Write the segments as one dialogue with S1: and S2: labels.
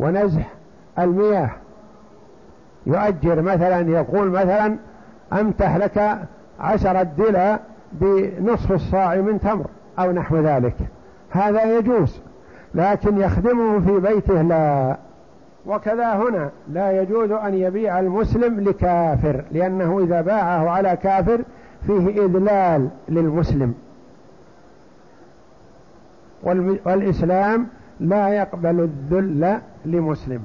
S1: ونزح المياه. يؤجر مثلا يقول مثلا أمتح لك عشرة دلة بنصف الصاع من تمر أو نحو ذلك. هذا يجوز لكن يخدمه في بيته لا. وكذا هنا لا يجوز أن يبيع المسلم لكافر لأنه إذا باعه على كافر فيه إذلال للمسلم. والإسلام لا يقبل الذل لمسلم.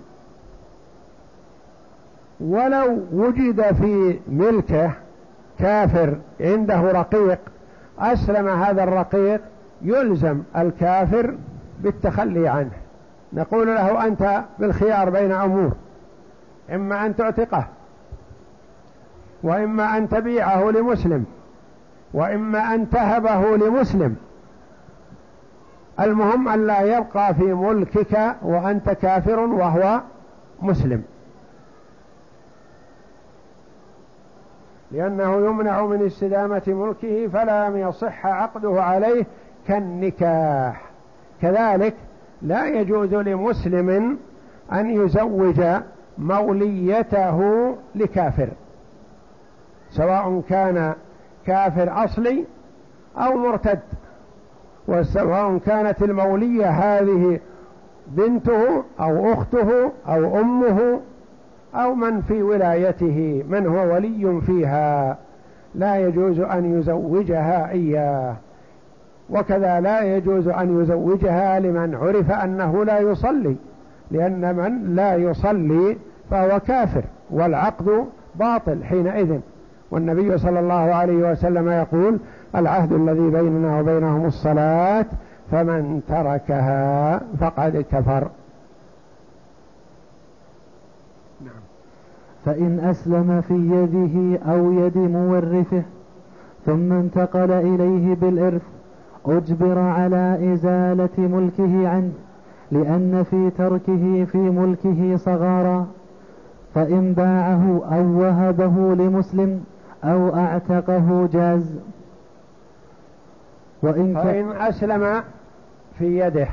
S1: ولو وجد في ملكه كافر عنده رقيق أسلم هذا الرقيق يلزم الكافر بالتخلي عنه. نقول له أنت بالخيار بين أمور إما أن تعتقه وإما أن تبيعه لمسلم وإما أن تهبه لمسلم. المهم أن لا يبقى في ملكك وأنت كافر وهو مسلم. لأنه يمنع من استدامة ملكه فلم يصح عقده عليه كالنكاح. كذلك لا يجوز لمسلم أن يزوج موليته لكافر سواء كان كافر أصلي أو مرتد. وسواء كانت المولية هذه بنته أو أخته أو أمه أو من في ولايته من هو ولي فيها لا يجوز أن يزوجها إياه. وكذا لا يجوز أن يزوجها لمن عرف أنه لا يصلي لأن من لا يصلي فهو كافر والعقد باطل حينئذ. والنبي صلى الله عليه وسلم يقول العهد الذي بيننا وبينهم الصلاة فمن تركها فقد كفر.
S2: نعم. فإن أسلم في يده أو يد مورثه ثم انتقل إليه بالإرث أجبر على إزالة ملكه عنه لأن في تركه في ملكه صغارا فإن باعه أو وهبه لمسلم أو أعتقه جاز.
S1: وإن فإن أسلم في يده.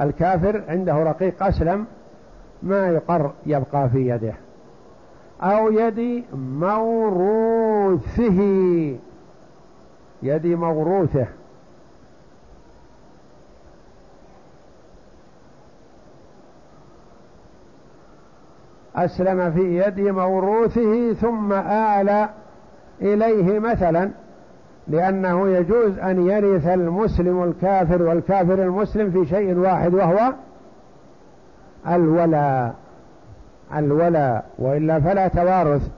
S1: الكافر عنده رقيق أسلم ما يقر يبقى في يده. أو يد موروثه. يد موروثه. أسلم في يد موروثه ثم آل إليه مثلا. لأنه يجوز أن يرث المسلم الكافر والكافر المسلم في شيء واحد وهو الولاء الولاء وإلا فلا توارث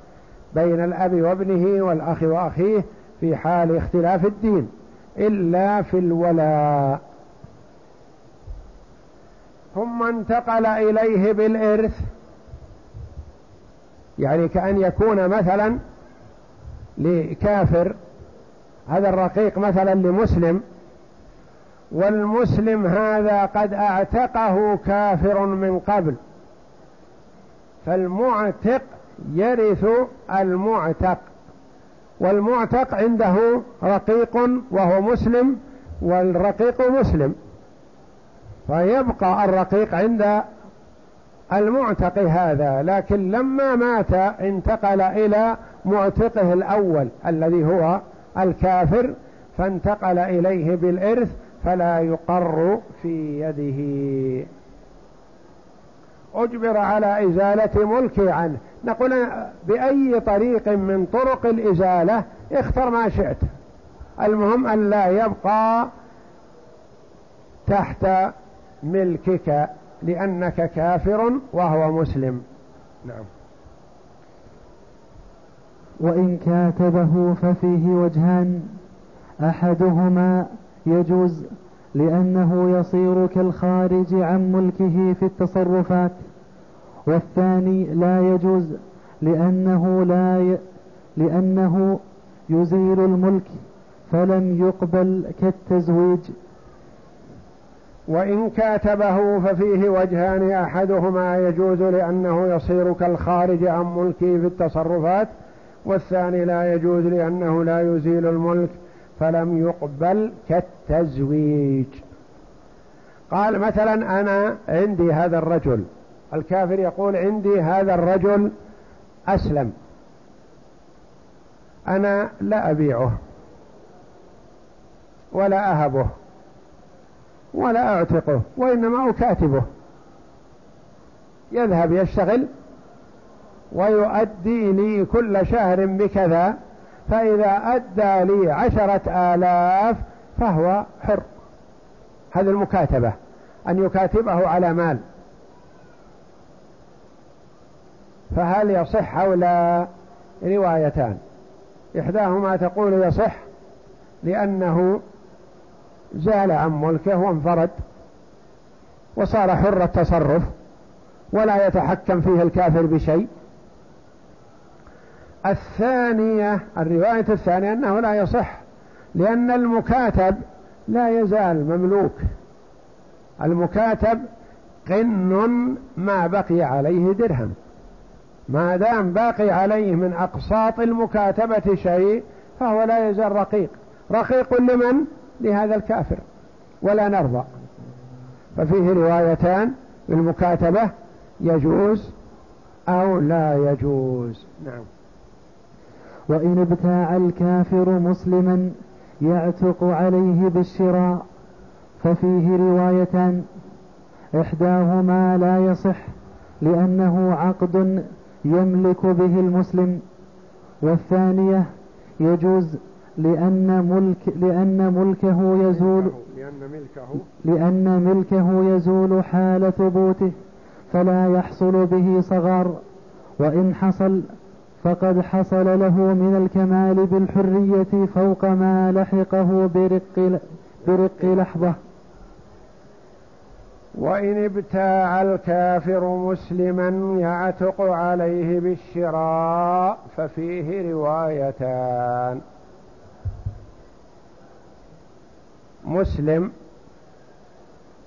S1: بين الأب وابنه والأخ وأخيه في حال اختلاف الدين إلا في الولاء. ثم انتقل إليه بالإرث يعني كأن يكون مثلا لكافر هذا الرقيق مثلا لمسلم والمسلم هذا قد اعتقه كافر من قبل فالمعتق يرث المعتق والمعتق عنده رقيق وهو مسلم والرقيق مسلم فيبقى الرقيق عند المعتق هذا لكن لما مات انتقل إلى معتقه الأول الذي هو الكافر فانتقل إليه بالإرث فلا يقر في يده. أجبر على إزالة ملكه عنه. نقول بأي طريق من طرق الإزالة اختر ما شئت. المهم أن لا يبقى تحت ملكك لأنك كافر وهو مسلم. نعم.
S2: وإن كاتبه ففيه وجهان أحدهما يجوز لأنه يصير كالخارج عن ملكه في التصرفات والثاني لا يجوز لأنه لا ي... لأنه يزيل الملك فلم يقبل كالتزويج.
S1: وإن كاتبه ففيه وجهان أحدهما يجوز لأنه يصير كالخارج عن ملكه في التصرفات والثاني لا يجوز لأنه لا يزيل الملك فلم يقبل كالتزويج. قال مثلا أنا عندي هذا الرجل. الكافر يقول عندي هذا الرجل أسلم. أنا لا أبيعه ولا أهبه ولا أعتقه وإنما أكاتبه. يذهب يشتغل ويؤدي لي كل شهر بكذا فإذا أدى لي عشرة آلاف فهو حر. هذه المكاتبة أن يكاتبه على مال. فهل يصح أو لا؟ روايتان. إحداهما تقول يصح لأنه زال عن ملكه وانفرد وصار حر التصرف ولا يتحكم فيه الكافر بشيء. الثانية الرواية الثانية أنه لا يصح لأن المكاتب لا يزال مملوك. المكاتب قن ما بقي عليه درهم. ما دام باقي عليه من أقساط المكاتبة شيء فهو لا يزال رقيق. رقيق لمن؟ لهذا الكافر. ولا نرضى. ففيه روايتان بالمكاتبة يجوز أو لا يجوز. نعم.
S2: وإن ابتاع الكافر مسلما يعتق عليه بالشراء ففيه روايتان. إحداهما لا يصح لأنه عقد يملك به المسلم. والثانية يجوز لأن ملك لأن ملكه يزول
S1: لأن ملكه.
S2: لأن ملكه يزول حال ثبوته فلا يحصل به صغار. وإن حصل فقد حصل له من الكمال بالحرية فوق ما لحقه برق, برق لحظة.
S1: وإن ابتاع الكافر مسلما يعتق عليه بالشراء ففيه روايتان. مسلم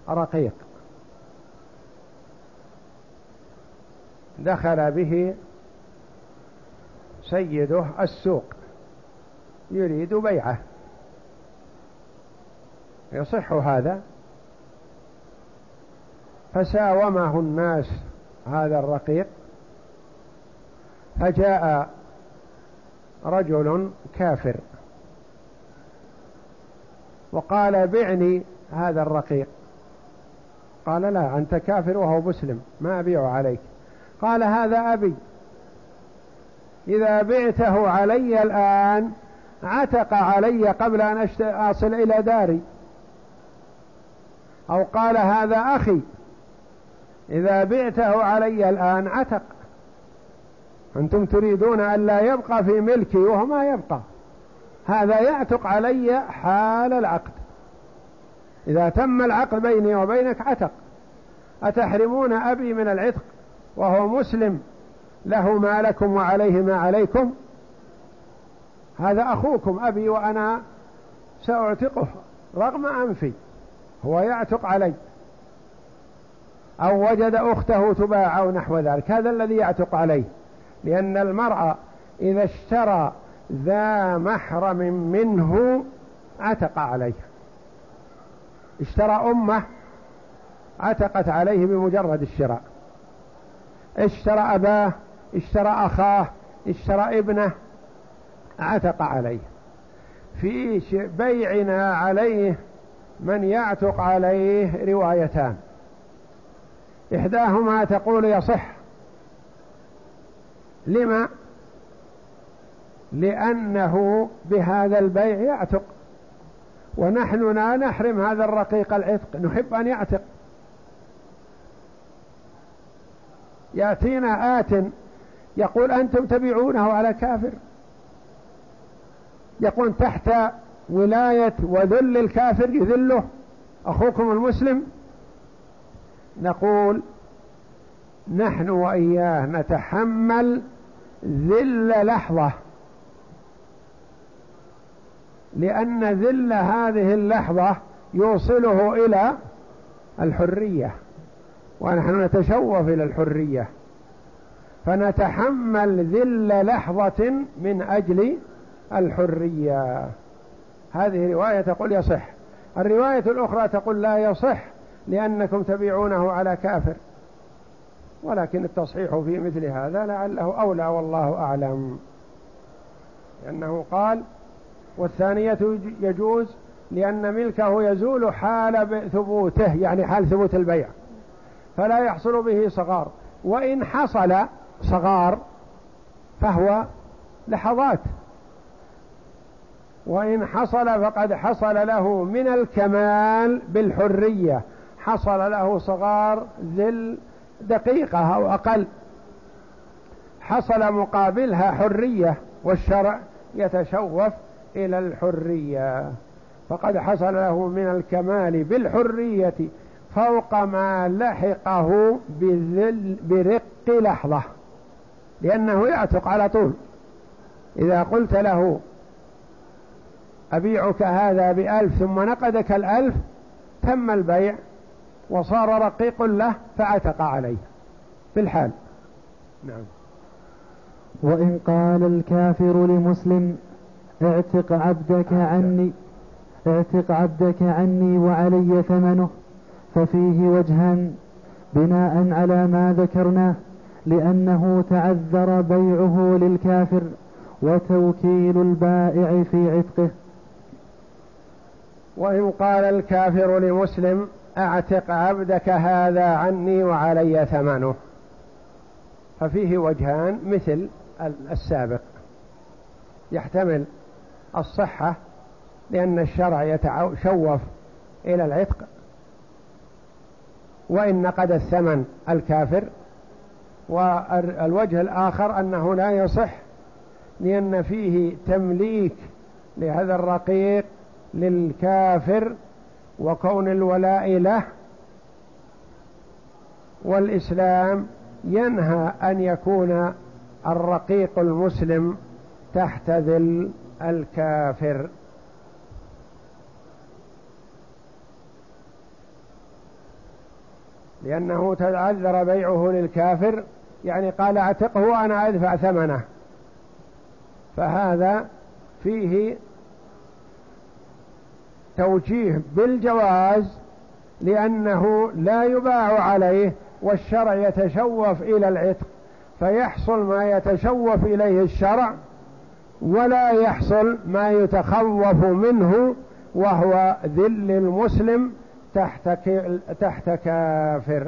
S1: رقيق. دخل به سيده السوق يريد بيعه. يصح هذا؟ فساومه الناس هذا الرقيق فجاء رجل كافر وقال بعني هذا الرقيق. قال لا أنت كافر وهو مسلم ما أبيع عليك. قال هذا أبي. إذا بعته علي الآن عتق علي قبل أن أصل إلى داري. أو قال هذا أخي إذا بعته علي الآن عتق. أنتم تريدون أن لا يبقى في ملكي وهو ما يبقى. هذا يعتق علي حال العقد. إذا تم العقد بيني وبينك عتق. أتحرمون أبي من العتق وهو مسلم؟ له ما لكم وعليه ما عليكم. هذا أخوكم أبي وأنا سأعتقه رغم أنفي هو يعتق علي. أو وجد أخته تباع أو نحو ذلك. هذا الذي يعتق عليه. لأن المرأة إذا اشترى ذا محرم منه عتق عليه. اشترى أمه عتقت عليه بمجرد الشراء. اشترى أباه اشترى أخاه اشترى ابنه عتق عليه. في بيعنا عليه من يعتق عليه روايتان. إحداهما تقول يصح. لما؟ لأنه بهذا البيع يعتق. ونحن لا نحرم هذا الرقيق العتق نحب أن يعتق. يأتينا آت يقول أنتم تبيعونه على كافر. يقول تحت ولاية وذل الكافر يذله. أخوكم المسلم. نقول نحن وإياه نتحمل ذل لحظة. لأن ذل هذه اللحظة يوصله إلى الحرية. ونحن نتشوف إلى الحرية. فنتحمل ذل لحظة من أجل الحرية. هذه رواية تقول يصح. الرواية الأخرى تقول لا يصح لأنكم تبيعونه على كافر. ولكن التصحيح في مثل هذا لعله أولى والله أعلم. لأنه قال والثانية يجوز لأن ملكه يزول حال ثبوته يعني حال ثبوت البيع. فلا يحصل به صغار. وإن حصل صغار فهو لحظات. وإن حصل فقد حصل له من الكمال بالحرية. حصل له صغار ذل دقيقة أو أقل. حصل مقابلها حرية والشرع يتشوف إلى الحرية. فقد حصل له من الكمال بالحرية فوق ما لحقه برق لحظة. لأنه يعتق على طول. إذا قلت له أبيعك هذا بألف ثم نقدك الألف تم البيع وصار رقيق له فعتق عليه. في الحال. نعم.
S2: وإن قال الكافر لمسلم اعتق عبدك عني اعتق عبدك عني وعلي ثمنه ففيه وجهان بناء على ما ذكرناه. لأنه تعذر بيعه للكافر وتوكيل البائع في عتقه.
S1: وإن قال الكافر لمسلم أعتق عبدك هذا عني وعلي ثمنه. ففيه وجهان مثل السابق. يحتمل الصحة لأن الشرع يتشوف إلى العتق. وإن نقد الثمن الكافر والوجه الآخر أنه لا يصح لأن فيه تمليك لهذا الرقيق للكافر وكون الولاء له. والإسلام ينهى أن يكون الرقيق المسلم تحت ذل الكافر. لأنه تعذر بيعه للكافر يعني قال أعتقه وأنا أدفع ثمنه. فهذا فيه توجيه بالجواز لأنه لا يباع عليه والشرع يتشوف إلى العتق فيحصل ما يتشوف إليه الشرع ولا يحصل ما يتخوف منه وهو ذل المسلم تحت تحت كافر.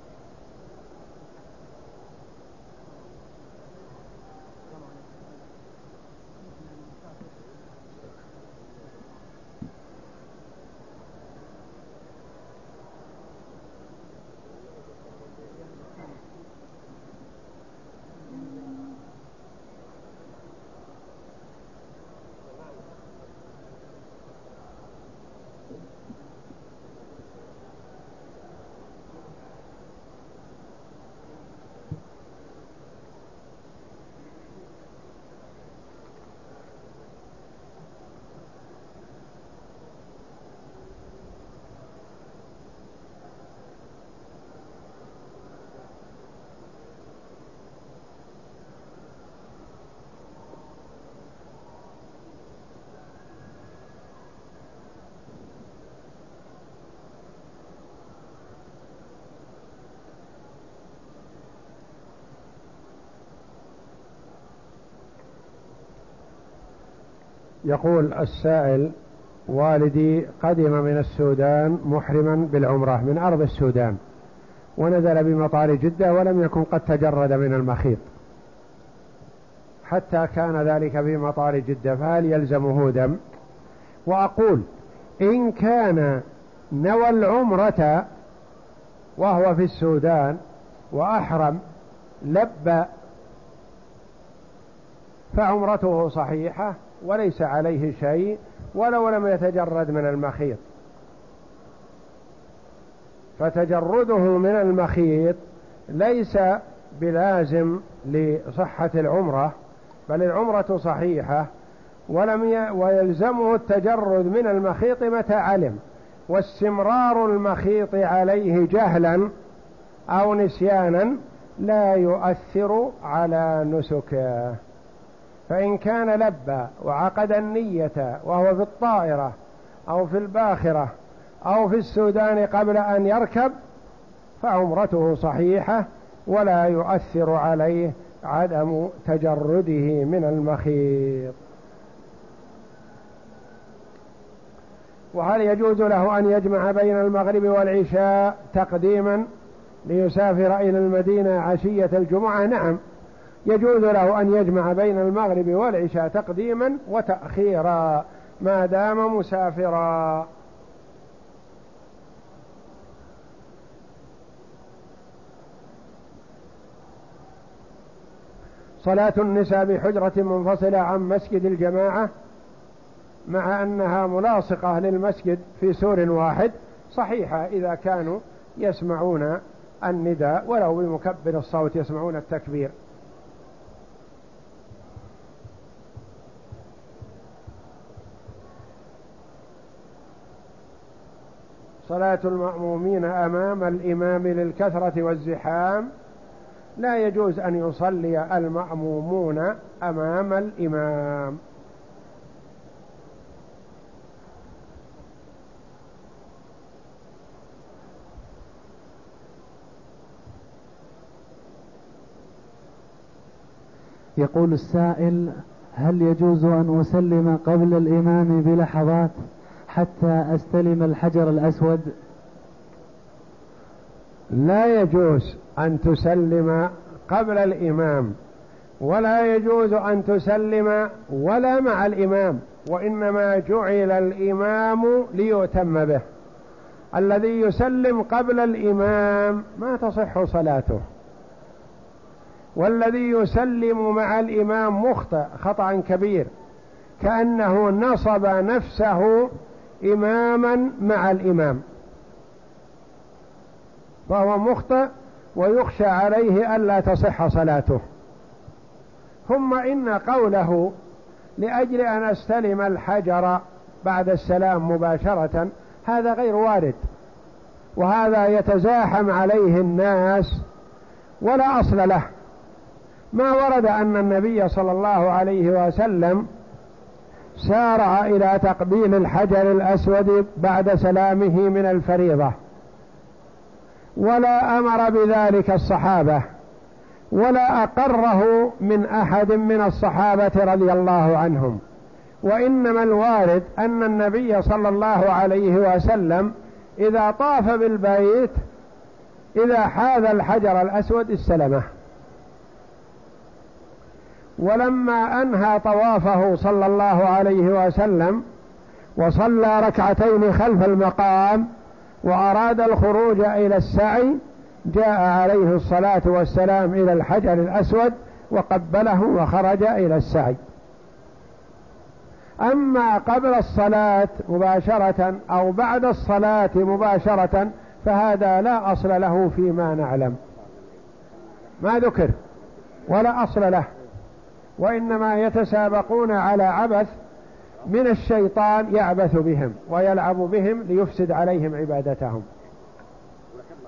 S1: يقول السائل والدي قدم من السودان محرما بالعمرة من أرض السودان ونزل بمطار جدة ولم يكن قد تجرد من المخيط. حتى كان ذلك في مطار جدة فهل يلزمه دم؟ وأقول إن كان نوى العمرة وهو في السودان وأحرم لب فعمرته صحيحة وليس عليه شيء ولو لم يتجرد من المخيط. فتجرده من المخيط ليس بلازم لصحة العمرة بل العمرة صحيحة ولم ي... ويلزمه التجرد من المخيط متى علم. واستمرار المخيط عليه جهلا أو نسيانا لا يؤثر على نسكه. فإن كان لبى وعقد النية وهو في الطائرة أو في الباخرة أو في السودان قبل أن يركب فعمرته صحيحة ولا يؤثر عليه عدم تجرده من المخيط. وهل يجوز له أن يجمع بين المغرب والعشاء تقديما ليسافر إلى المدينة عشية الجمعة؟ نعم. يجوز له أن يجمع بين المغرب والعشاء تقديما وتأخيرا ما دام مسافرا. صلاة النساء بحجرة منفصلة عن مسجد الجماعة مع أنها ملاصقة للمسجد في سور واحد صحيحة إذا كانوا يسمعون النداء ولو بمكبر الصوت يسمعون التكبير. صلاة المأمومين أمام الإمام للكثرة والزحام لا يجوز أن يصلي المأمومون أمام الإمام.
S2: يقول السائل هل يجوز أن أسلم قبل الإمام بلحظات؟ حتى أستلم الحجر الأسود.
S1: لا يجوز أن تسلم قبل الإمام ولا يجوز أن تسلم ولا مع الإمام وإنما جعل الإمام ليؤتم به. الذي يسلم قبل الإمام ما تصح صلاته. والذي يسلم مع الإمام مخطئ خطأ كبير كأنه نصب نفسه إماما مع الإمام. فهو مخطئ ويخشى عليه ألا تصح صلاته. ثم إن قوله لأجل أن أستلم الحجر بعد السلام مباشرة هذا غير وارد. وهذا يتزاحم عليه الناس ولا أصل له. ما ورد أن النبي صلى الله عليه وسلم سارع إلى تقبيل الحجر الأسود بعد سلامه من الفريضة. ولا أمر بذلك الصحابة ولا أقره من أحد من الصحابة رضي الله عنهم. وإنما الوارد أن النبي صلى الله عليه وسلم إذا طاف بالبيت إذا حاذ الحجر الأسود استلمه. ولما أنهى طوافه صلى الله عليه وسلم وصلى ركعتين خلف المقام وأراد الخروج إلى السعي جاء عليه الصلاة والسلام إلى الحجر الأسود وقبله وخرج إلى السعي. أما قبل الصلاة مباشرة أو بعد الصلاة مباشرة فهذا لا أصل له فيما نعلم. ما ذكر ولا أصل له. وإنما يتسابقون على عبث من الشيطان يعبث بهم ويلعب بهم ليفسد عليهم عبادتهم.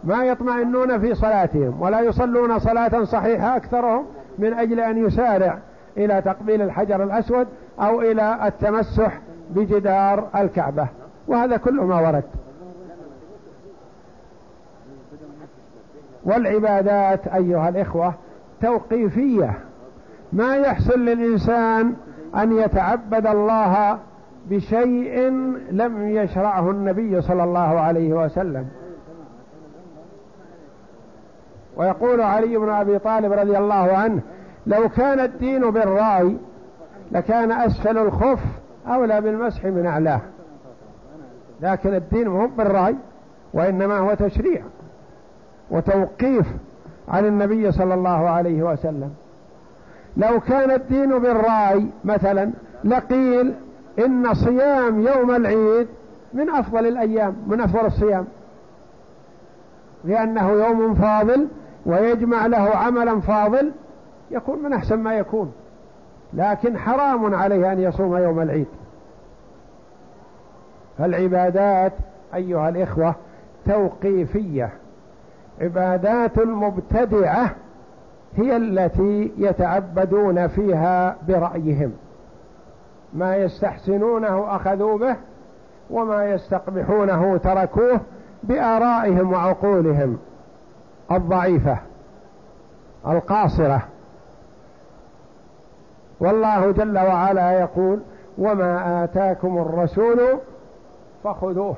S1: ما يطمئنون في صلاتهم ولا يصلون صلاة صحيحة أكثرهم من أجل أن يسارع إلى تقبيل الحجر الأسود أو إلى التمسح بجدار الكعبة. وهذا كل ما ورد. والعبادات أيها الإخوة توقيفية. ما يحصل للإنسان أن يتعبد الله بشيء لم يشرعه النبي صلى الله عليه وسلم. ويقول علي بن أبي طالب رضي الله عنه لو كان الدين بالرأي لكان أسفل الخف أولى بالمسح من أعلاه. لكن الدين مو بالرأي وإنما هو تشريع وتوقيف عن النبي صلى الله عليه وسلم. لو كان الدين بالرأي مثلا لقيل إن صيام يوم العيد من أفضل الأيام من أفضل الصيام. لأنه يوم فاضل ويجمع له عملا فاضل يكون من أحسن ما يكون. لكن حرام عليه أن يصوم يوم العيد. فالعبادات أيها الإخوة توقيفية. عبادات المبتدعة هي التي يتعبدون فيها برأيهم. ما يستحسنونه أخذوا به وما يستقبحونه تركوه بآرائهم وعقولهم الضعيفة القاصرة. والله جل وعلا يقول وما آتاكم الرسول فخذوه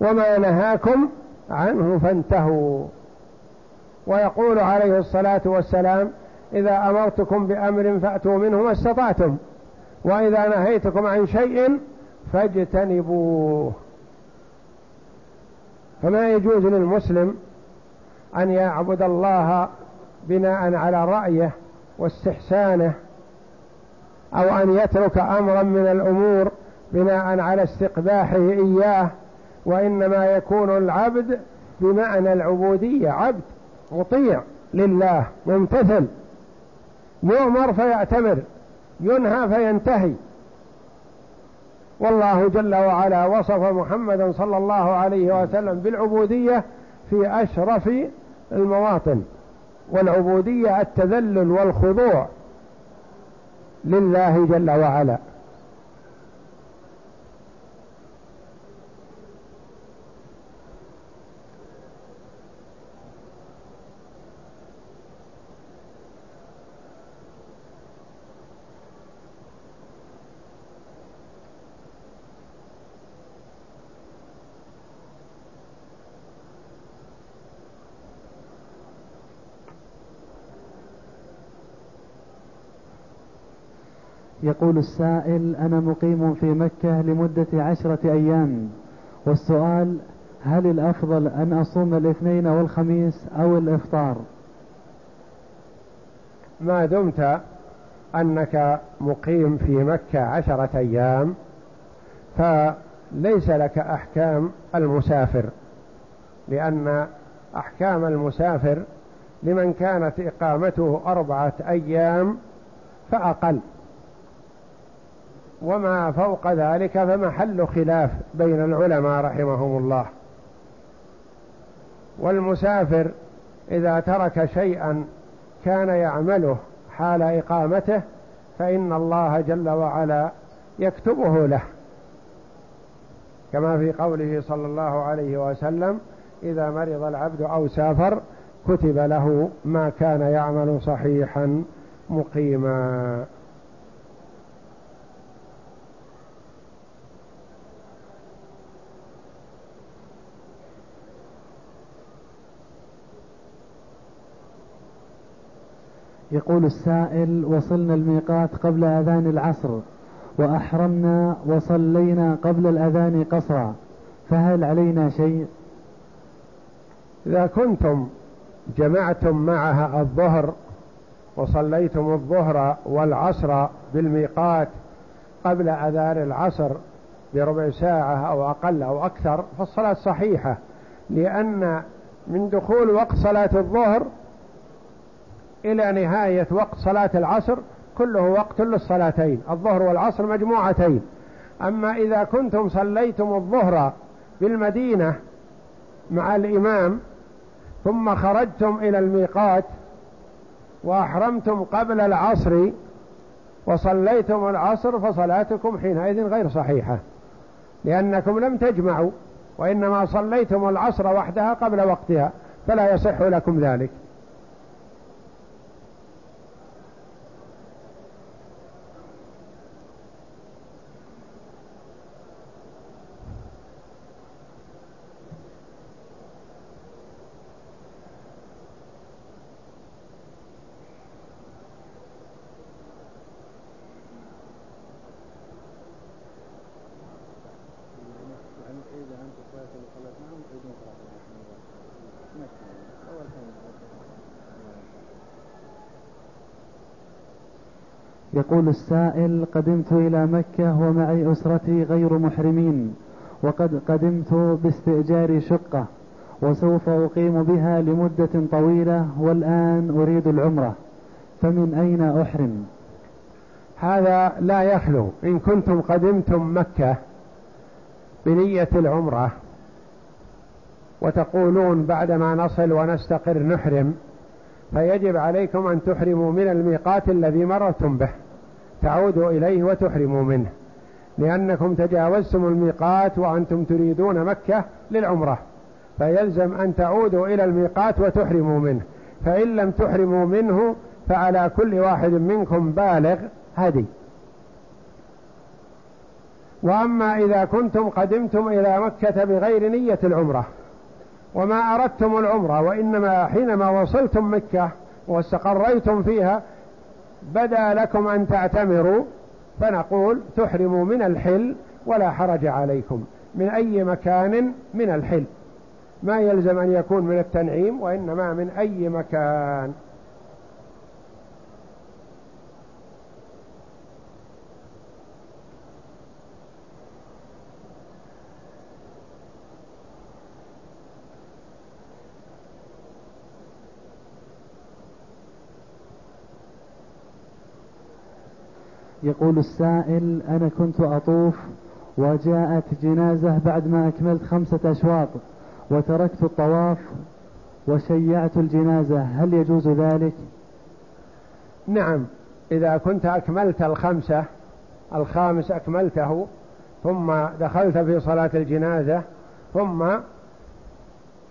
S1: وما نهاكم عنه فانتهوا. ويقول عليه الصلاة والسلام إذا أمرتكم بأمر فأتوا منه ما استطعتم وإذا نهيتكم عن شيء فاجتنبوه. فما يجوز للمسلم أن يعبد الله بناء على رأيه واستحسانه أو أن يترك أمرا من الأمور بناء على استقباحه إياه وإنما يكون العبد بمعنى العبودية عبد. مطيع لله ممتثل. يؤمر فيأتمر ينهى فينتهي. والله جل وعلا وصف محمدا صلى الله عليه وسلم بالعبودية في أشرف المواطن والعبودية التذلل والخضوع لله جل وعلا.
S2: يقول السائل أنا مقيم في مكة لمدة عشرة أيام. والسؤال هل الأفضل أن أصوم الاثنين والخميس أو الإفطار؟
S1: ما دمت أنك مقيم في مكة عشرة أيام فليس لك أحكام المسافر لأن أحكام المسافر لمن كانت إقامته أربعة أيام فأقل. وما فوق ذلك فمحل خلاف بين العلماء رحمهم الله. والمسافر إذا ترك شيئا كان يعمله حال إقامته فإن الله جل وعلا يكتبه له. كما في قوله صلى الله عليه وسلم إذا مرض العبد أو سافر كتب له ما كان يعمل صحيحا مقيما.
S2: يقول السائل وصلنا الميقات قبل أذان العصر وأحرمنا وصلينا قبل الأذان قصرا فهل علينا شيء؟
S1: إذا كنتم جمعتم معها الظهر وصليتم الظهر والعصر بالميقات قبل أذان العصر بربع ساعة أو أقل أو أكثر فالصلاة صحيحة لأن من دخول وقت صلاة الظهر إلى نهاية وقت صلاة العصر كله وقت للصلاتين الظهر والعصر مجموعتين. أما إذا كنتم صليتم الظهر بالمدينة مع الإمام ثم خرجتم إلى الميقات وأحرمتم قبل العصر وصليتم العصر فصلاتكم حينئذ غير صحيحة لأنكم لم تجمعوا وإنما صليتم العصر وحدها قبل وقتها فلا يصح لكم ذلك.
S2: يقول السائل قدمت إلى مكة ومعي أسرتي غير محرمين وقد قدمت باستئجار شقة وسوف أقيم بها لمدة طويلة والآن أريد العمرة. فمن أين أحرم؟
S1: هذا لا يخلو. إن كنتم قدمتم مكة بنية العمرة وتقولون بعدما نصل ونستقر نحرم فيجب عليكم أن تحرموا من الميقات الذي مررتم به. تعودوا إليه وتحرموا منه. لأنكم تجاوزتم الميقات وأنتم تريدون مكة للعمرة. فيلزم أن تعودوا إلى الميقات وتحرموا منه. فإن لم تحرموا منه فعلى كل واحد منكم بالغ هدي. وأما إذا كنتم قدمتم إلى مكة بغير نية العمرة وما أردتم العمرة وإنما حينما وصلتم مكة واستقريتم فيها بدا لكم أن تعتمروا فنقول تحرموا من الحل ولا حرج عليكم. من أي مكان من الحل؟ ما يلزم أن يكون من التنعيم وإنما من أي مكان؟
S2: يقول السائل أنا كنت أطوف وجاءت جنازة بعد ما أكملت خمسة أشواط وتركت الطواف وشيعت الجنازة هل يجوز ذلك؟
S1: نعم إذا كنت أكملت الخمسة الخامس أكملته ثم دخلت في صلاة الجنازة ثم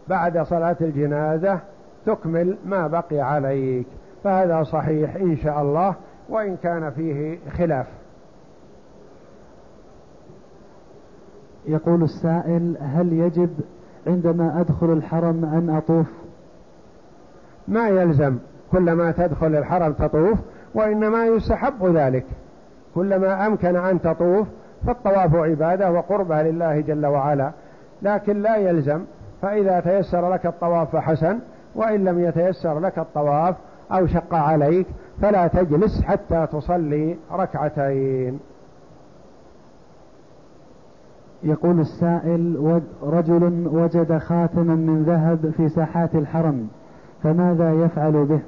S1: بعد صلاة الجنازة تكمل ما بقي عليك فهذا صحيح إن شاء الله. وإن كان فيه خلاف.
S2: يقول السائل هل يجب عندما أدخل الحرم أن أطوف؟
S1: ما يلزم. كلما تدخل الحرم تطوف وإنما يستحب ذلك. كلما أمكن أن تطوف فالطواف عبادة وقربة لله جل وعلا. لكن لا يلزم فإذا تيسر لك الطواف فحسن وإن لم يتيسر لك الطواف أو شق عليك فلا تجلس حتى تصلي ركعتين.
S2: يقول السائل رجل وجد خاتما من ذهب في ساحات الحرم فماذا يفعل به؟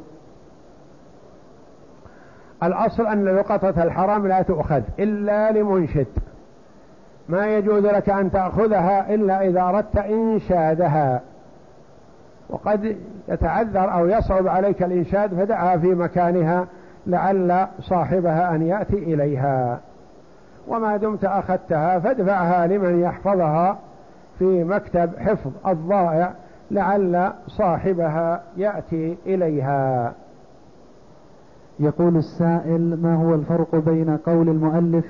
S1: الأصل أن لقطة الحرم لا تؤخذ إلا لمنشد. ما يجوز لك أن تأخذها إلا إذا أردت إنشادها. وقد يتعذر أو يصعب عليك الإنشاد فدعها في مكانها لعل صاحبها أن يأتي إليها. وما دمت أخذتها فادفعها لمن يحفظها في مكتب حفظ الضائع لعل صاحبها يأتي إليها.
S2: يقول السائل ما هو الفرق بين قول المؤلف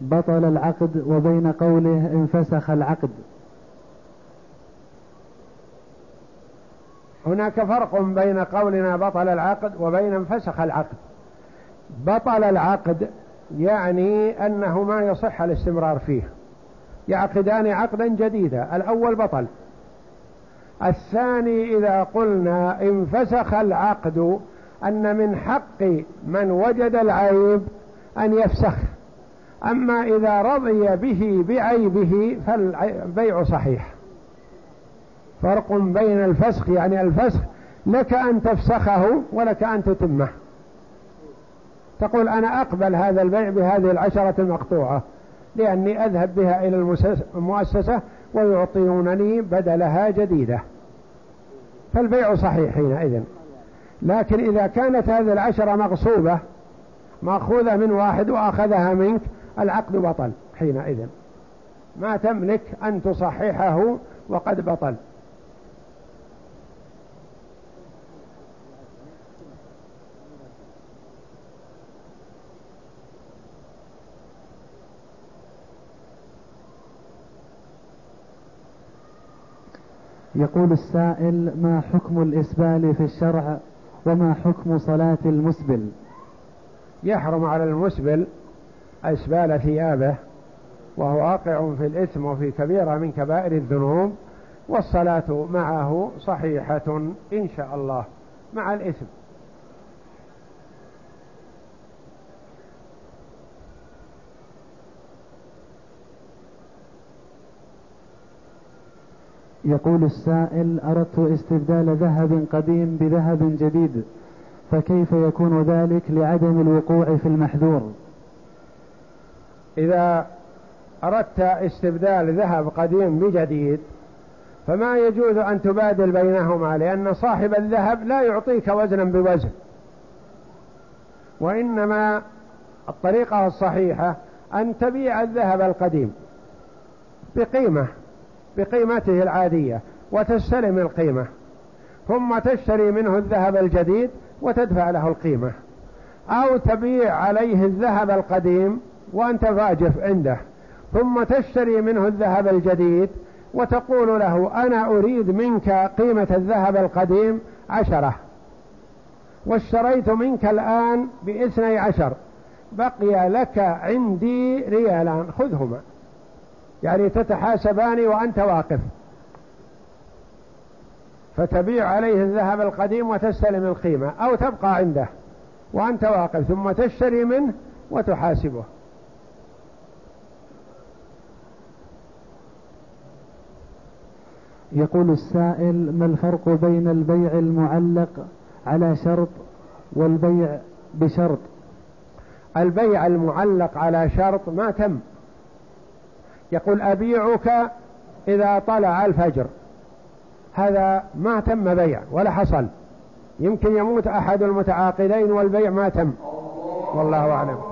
S2: بطل العقد وبين قوله انفسخ العقد؟
S1: هناك فرق بين قولنا بطل العقد وبين انفسخ العقد. بطل العقد يعني أنه ما يصح الاستمرار فيه. يعقدان عقدا جديدا الأول بطل. الثاني إذا قلنا انفسخ العقد أن من حق من وجد العيب أن يفسخ. أما إذا رضي به بعيبه فالبيع صحيح. فرق بين الفسخ يعني الفسخ لك أن تفسخه ولك أن تتمه. تقول أنا أقبل هذا البيع بهذه العشرة المقطوعة لأني أذهب بها إلى المؤسسة ويعطونني بدلها جديدة. فالبيع صحيح حينئذ. لكن إذا كانت هذه العشرة مغصوبة مأخوذة من واحد وأخذها منك العقد بطل حينئذ. ما تملك أن تصححه وقد بطل.
S2: يقول السائل ما حكم الإسبال في الشرع وما حكم صلاة المسبل؟
S1: يحرم على المسبل إسبال ثيابه وهو واقع في الإثم وفي كبيرة من كبائر الذنوب والصلاة معه صحيحة إن شاء الله مع الإثم.
S2: يقول السائل أردت استبدال ذهب قديم بذهب جديد فكيف يكون ذلك لعدم الوقوع في المحذور؟
S1: إذا أردت استبدال ذهب قديم بجديد فما يجوز أن تبادل بينهما لأن صاحب الذهب لا يعطيك وزنا بوزن. وإنما الطريقة الصحيحة أن تبيع الذهب القديم بقيمة. بقيمته العادية وتستلم القيمة ثم تشتري منه الذهب الجديد وتدفع له القيمة أو تبيع عليه الذهب القديم وأنت فاجف عنده ثم تشتري منه الذهب الجديد وتقول له أنا أريد منك قيمة الذهب القديم عشرة واشتريت منك الآن بإثني عشر بقي لك عندي ريالان خذهما. يعني تتحاسبان وأنت واقف. فتبيع عليه الذهب القديم وتستلم القيمة أو تبقى عنده وأنت واقف ثم تشتري منه وتحاسبه.
S2: يقول السائل ما الفرق بين البيع المعلق على شرط والبيع بشرط؟
S1: البيع المعلق على شرط ما تم. يقول أبيعك إذا طلع الفجر. هذا ما تم بيع ولا حصل. يمكن يموت أحد المتعاقدين والبيع ما تم. والله أعلم.